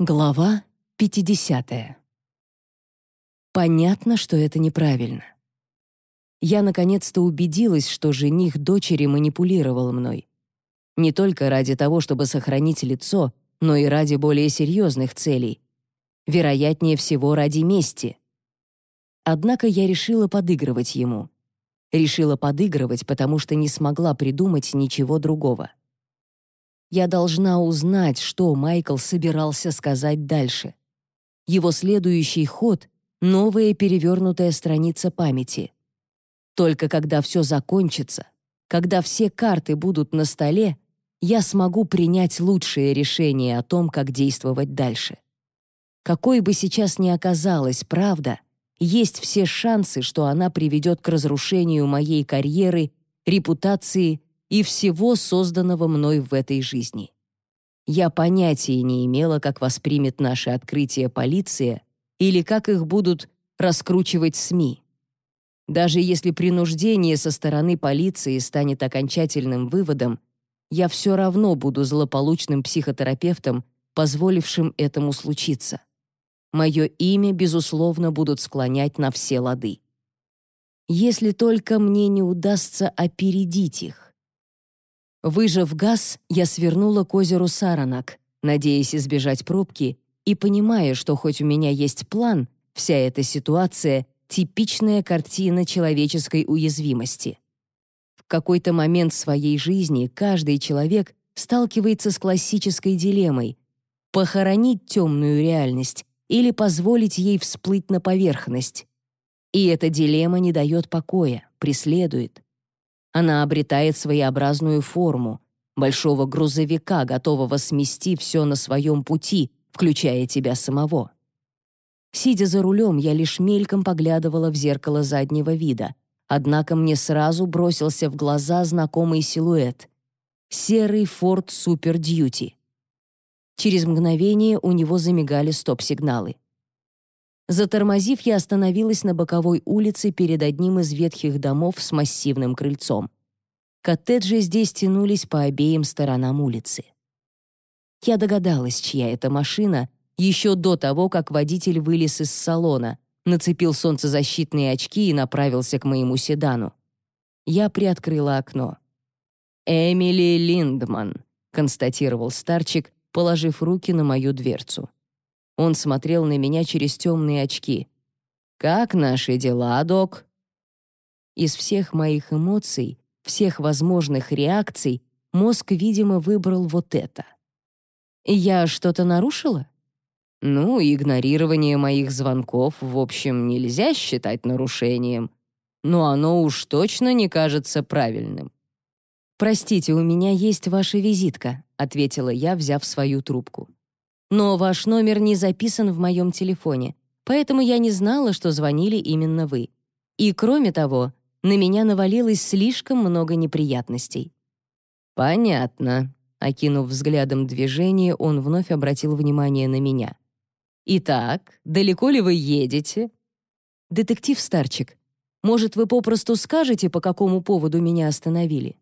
Глава 50. Понятно, что это неправильно. Я наконец-то убедилась, что жених дочери манипулировал мной. Не только ради того, чтобы сохранить лицо, но и ради более серьезных целей. Вероятнее всего, ради мести. Однако я решила подыгрывать ему. Решила подыгрывать, потому что не смогла придумать ничего другого. Я должна узнать, что Майкл собирался сказать дальше. Его следующий ход — новая перевернутая страница памяти. Только когда все закончится, когда все карты будут на столе, я смогу принять лучшее решение о том, как действовать дальше. Какой бы сейчас ни оказалась правда, есть все шансы, что она приведет к разрушению моей карьеры, репутации и всего созданного мной в этой жизни. Я понятия не имела, как воспримет наше открытие полиция или как их будут раскручивать СМИ. Даже если принуждение со стороны полиции станет окончательным выводом, я все равно буду злополучным психотерапевтом, позволившим этому случиться. Мое имя, безусловно, будут склонять на все лады. Если только мне не удастся опередить их. Выжав газ, я свернула к озеру Саранак, надеясь избежать пробки и понимая, что хоть у меня есть план, вся эта ситуация — типичная картина человеческой уязвимости. В какой-то момент своей жизни каждый человек сталкивается с классической дилеммой — похоронить темную реальность или позволить ей всплыть на поверхность. И эта дилемма не дает покоя, преследует. Она обретает своеобразную форму большого грузовика, готового смести все на своем пути, включая тебя самого. Сидя за рулем, я лишь мельком поглядывала в зеркало заднего вида, однако мне сразу бросился в глаза знакомый силуэт — серый Ford Super Duty. Через мгновение у него замигали стоп-сигналы. Затормозив, я остановилась на боковой улице перед одним из ветхих домов с массивным крыльцом. Коттеджи здесь тянулись по обеим сторонам улицы. Я догадалась, чья это машина, еще до того, как водитель вылез из салона, нацепил солнцезащитные очки и направился к моему седану. Я приоткрыла окно. «Эмили Линдман», — констатировал старчик, положив руки на мою дверцу. Он смотрел на меня через темные очки. «Как наши дела, док?» Из всех моих эмоций, всех возможных реакций, мозг, видимо, выбрал вот это. «Я что-то нарушила?» «Ну, игнорирование моих звонков, в общем, нельзя считать нарушением, но оно уж точно не кажется правильным». «Простите, у меня есть ваша визитка», — ответила я, взяв свою трубку но ваш номер не записан в моем телефоне, поэтому я не знала, что звонили именно вы. И кроме того, на меня навалилось слишком много неприятностей». «Понятно», — окинув взглядом движение, он вновь обратил внимание на меня. «Итак, далеко ли вы едете?» «Детектив Старчик, может, вы попросту скажете, по какому поводу меня остановили?»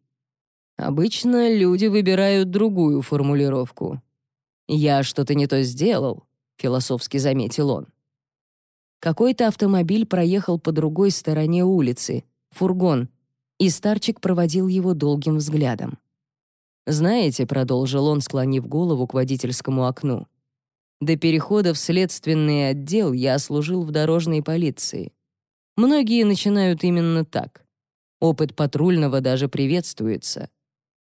«Обычно люди выбирают другую формулировку», «Я что-то не то сделал», — философски заметил он. Какой-то автомобиль проехал по другой стороне улицы, фургон, и старчик проводил его долгим взглядом. «Знаете», — продолжил он, склонив голову к водительскому окну, «до перехода в следственный отдел я служил в дорожной полиции. Многие начинают именно так. Опыт патрульного даже приветствуется.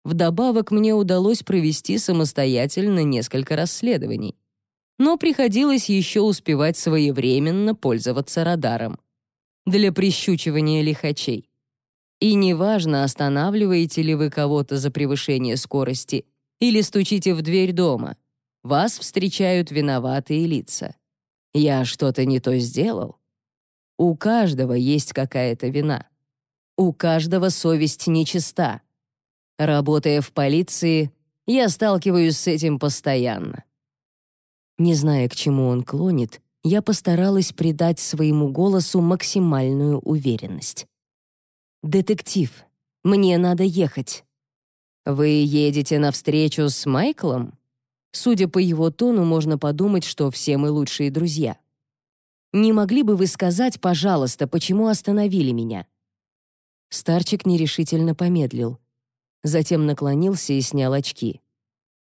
Вдобавок мне удалось провести самостоятельно несколько расследований. Но приходилось еще успевать своевременно пользоваться радаром. Для прищучивания лихачей. И неважно, останавливаете ли вы кого-то за превышение скорости или стучите в дверь дома, вас встречают виноватые лица. Я что-то не то сделал. У каждого есть какая-то вина. У каждого совесть нечиста. Работая в полиции, я сталкиваюсь с этим постоянно. Не зная, к чему он клонит, я постаралась придать своему голосу максимальную уверенность. «Детектив, мне надо ехать». «Вы едете навстречу с Майклом?» Судя по его тону, можно подумать, что все мы лучшие друзья. «Не могли бы вы сказать, пожалуйста, почему остановили меня?» Старчик нерешительно помедлил. Затем наклонился и снял очки.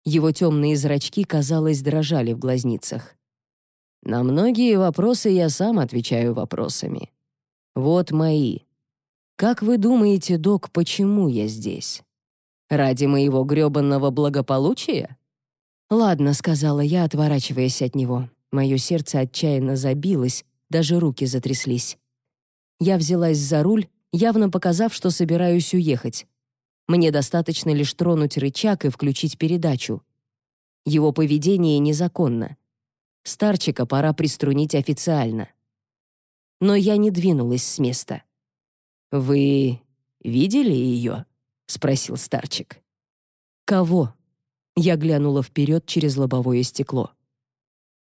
Его темные зрачки, казалось, дрожали в глазницах. «На многие вопросы я сам отвечаю вопросами. Вот мои. Как вы думаете, док, почему я здесь? Ради моего грёбанного благополучия?» «Ладно», — сказала я, отворачиваясь от него. Мое сердце отчаянно забилось, даже руки затряслись. Я взялась за руль, явно показав, что собираюсь уехать. Мне достаточно лишь тронуть рычаг и включить передачу. Его поведение незаконно. Старчика пора приструнить официально. Но я не двинулась с места. «Вы видели ее?» — спросил старчик. «Кого?» Я глянула вперед через лобовое стекло.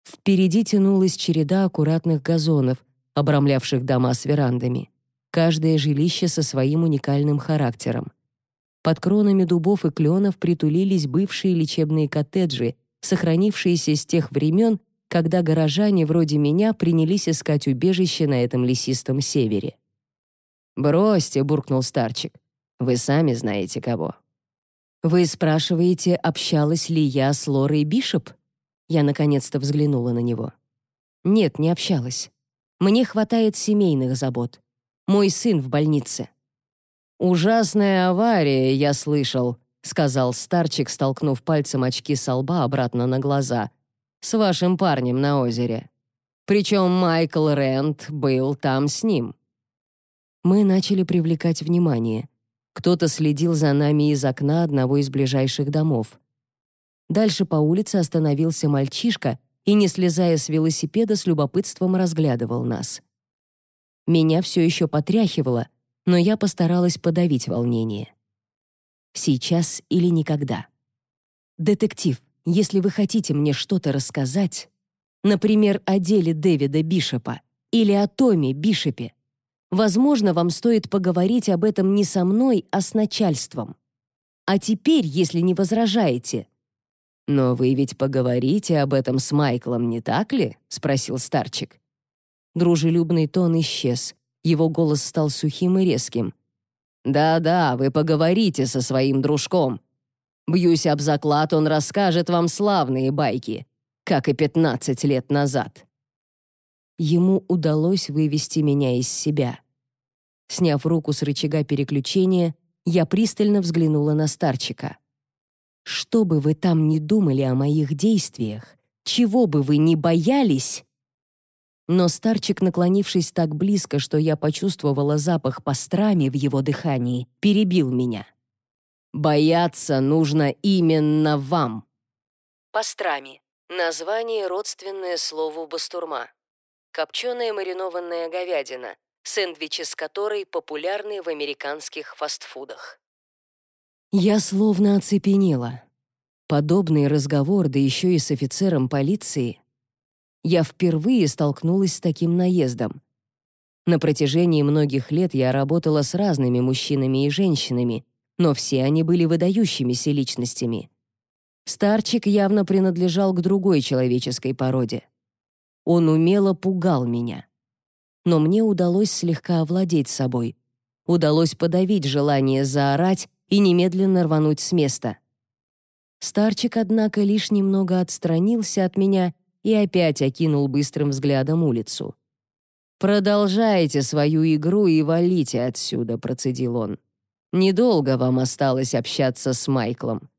Впереди тянулась череда аккуратных газонов, обрамлявших дома с верандами. Каждое жилище со своим уникальным характером. Под кронами дубов и кленов притулились бывшие лечебные коттеджи, сохранившиеся с тех времен, когда горожане вроде меня принялись искать убежище на этом лесистом севере. «Бросьте», — буркнул старчик. «Вы сами знаете кого». «Вы спрашиваете, общалась ли я с Лорой Бишоп?» Я наконец-то взглянула на него. «Нет, не общалась. Мне хватает семейных забот. Мой сын в больнице». «Ужасная авария, я слышал», — сказал старчик, столкнув пальцем очки со лба обратно на глаза. «С вашим парнем на озере. Причем Майкл Рент был там с ним». Мы начали привлекать внимание. Кто-то следил за нами из окна одного из ближайших домов. Дальше по улице остановился мальчишка и, не слезая с велосипеда, с любопытством разглядывал нас. Меня все еще потряхивало — но я постаралась подавить волнение. Сейчас или никогда. Детектив, если вы хотите мне что-то рассказать, например, о деле Дэвида Бишопа или о Томе Бишопе, возможно, вам стоит поговорить об этом не со мной, а с начальством. А теперь, если не возражаете, «Но вы ведь поговорите об этом с Майклом, не так ли?» — спросил старчик. Дружелюбный тон исчез. Его голос стал сухим и резким. «Да-да, вы поговорите со своим дружком. Бьюсь об заклад, он расскажет вам славные байки, как и пятнадцать лет назад». Ему удалось вывести меня из себя. Сняв руку с рычага переключения, я пристально взглянула на старчика. «Что бы вы там ни думали о моих действиях, чего бы вы ни боялись, но старчик, наклонившись так близко, что я почувствовала запах пастрами в его дыхании, перебил меня. «Бояться нужно именно вам!» Пастрами. Название, родственное слову бастурма. Копченая маринованная говядина, сэндвичи с которой популярны в американских фастфудах. Я словно оцепенела. Подобный разговор, да еще и с офицером полиции, я впервые столкнулась с таким наездом. На протяжении многих лет я работала с разными мужчинами и женщинами, но все они были выдающимися личностями. Старчик явно принадлежал к другой человеческой породе. Он умело пугал меня. Но мне удалось слегка овладеть собой. Удалось подавить желание заорать и немедленно рвануть с места. Старчик, однако, лишь немного отстранился от меня и опять окинул быстрым взглядом улицу. «Продолжайте свою игру и валите отсюда», — процедил он. «Недолго вам осталось общаться с Майклом.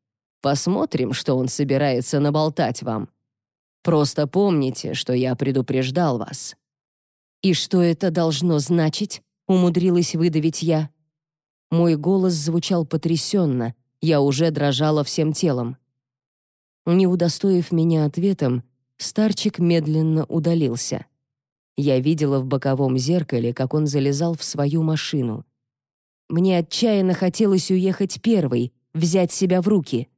Посмотрим, что он собирается наболтать вам. Просто помните, что я предупреждал вас». «И что это должно значить?» — умудрилась выдавить я. Мой голос звучал потрясенно, я уже дрожала всем телом. Не удостоив меня ответом, Старчик медленно удалился. Я видела в боковом зеркале, как он залезал в свою машину. Мне отчаянно хотелось уехать первой, взять себя в руки,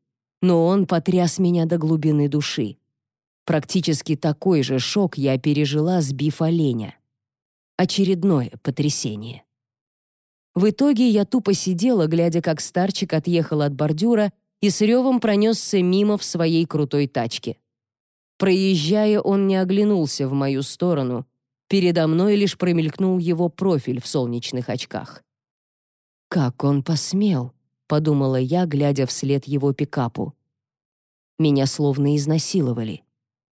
но он потряс меня до глубины души. Практически такой же шок я пережила, сбив оленя. Очередное потрясение. В итоге я тупо сидела, глядя, как старчик отъехал от бордюра и с ревом пронесся мимо в своей крутой тачке. Проезжая, он не оглянулся в мою сторону. Передо мной лишь промелькнул его профиль в солнечных очках. «Как он посмел?» — подумала я, глядя вслед его пикапу. Меня словно изнасиловали.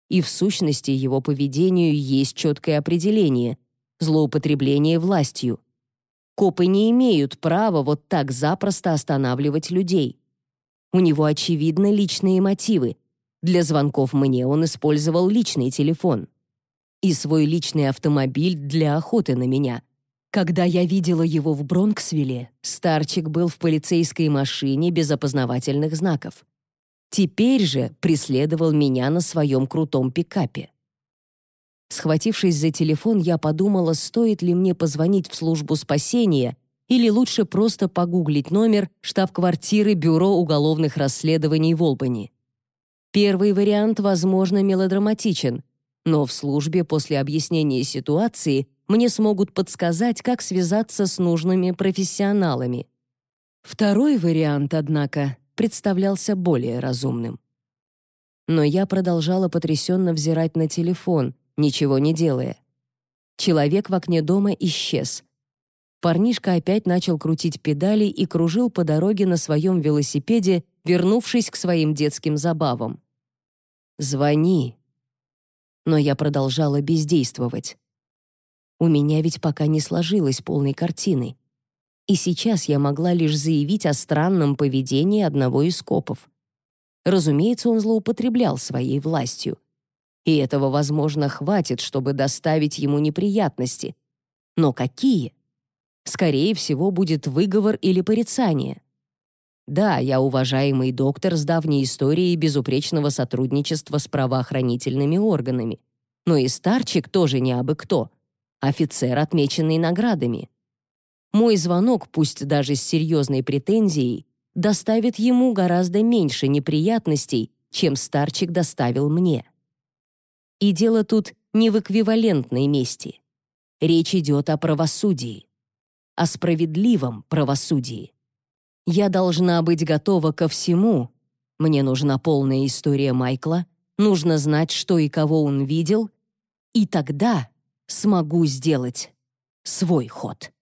И в сущности его поведению есть четкое определение — злоупотребление властью. Копы не имеют права вот так запросто останавливать людей. У него, очевидно, личные мотивы. Для звонков мне он использовал личный телефон. И свой личный автомобиль для охоты на меня. Когда я видела его в Бронксвилле, старчик был в полицейской машине без опознавательных знаков. Теперь же преследовал меня на своем крутом пикапе. Схватившись за телефон, я подумала, стоит ли мне позвонить в службу спасения или лучше просто погуглить номер штаб-квартиры Бюро уголовных расследований в Олбани. Первый вариант, возможно, мелодраматичен, но в службе после объяснения ситуации мне смогут подсказать, как связаться с нужными профессионалами. Второй вариант, однако, представлялся более разумным. Но я продолжала потрясенно взирать на телефон, ничего не делая. Человек в окне дома исчез. Парнишка опять начал крутить педали и кружил по дороге на своем велосипеде, вернувшись к своим детским забавам. «Звони!» Но я продолжала бездействовать. У меня ведь пока не сложилось полной картины. И сейчас я могла лишь заявить о странном поведении одного из копов. Разумеется, он злоупотреблял своей властью. И этого, возможно, хватит, чтобы доставить ему неприятности. Но какие? Скорее всего, будет выговор или порицание. Да, я уважаемый доктор с давней историей безупречного сотрудничества с правоохранительными органами. Но и старчик тоже не абы кто. Офицер, отмеченный наградами. Мой звонок, пусть даже с серьезной претензией, доставит ему гораздо меньше неприятностей, чем старчик доставил мне. И дело тут не в эквивалентной мести. Речь идет о правосудии. О справедливом правосудии. Я должна быть готова ко всему. Мне нужна полная история Майкла, нужно знать, что и кого он видел, и тогда смогу сделать свой ход.